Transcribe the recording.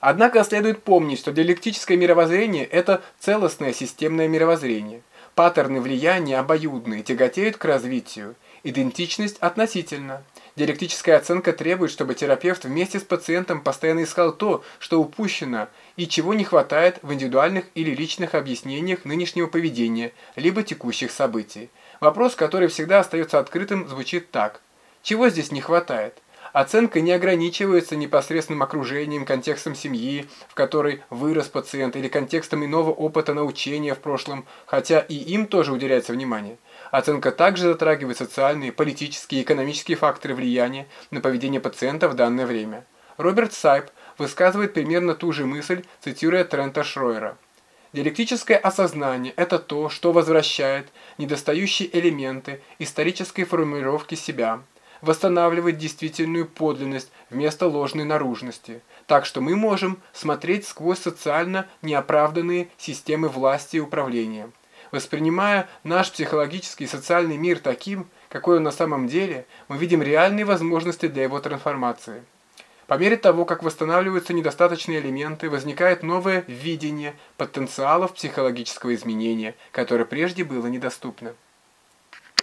Однако следует помнить, что диалектическое мировоззрение – это целостное системное мировоззрение. Паттерны влияния обоюдные, тяготеют к развитию. Идентичность относительно. Диалектическая оценка требует, чтобы терапевт вместе с пациентом постоянно искал то, что упущено, и чего не хватает в индивидуальных или личных объяснениях нынешнего поведения, либо текущих событий. Вопрос, который всегда остается открытым, звучит так. Чего здесь не хватает? Оценка не ограничивается непосредственным окружением, контекстом семьи, в которой вырос пациент, или контекстом иного опыта научения в прошлом, хотя и им тоже уделяется внимание. Оценка также затрагивает социальные, политические и экономические факторы влияния на поведение пациента в данное время. Роберт Сайп высказывает примерно ту же мысль, цитируя Трента Шройера. Диалектическое осознание – это то, что возвращает недостающие элементы исторической формулировки себя, восстанавливает действительную подлинность вместо ложной наружности, так что мы можем смотреть сквозь социально неоправданные системы власти и управления. Воспринимая наш психологический и социальный мир таким, какой он на самом деле, мы видим реальные возможности для его трансформации. По мере того, как восстанавливаются недостаточные элементы, возникает новое видение потенциалов психологического изменения, которое прежде было недоступно.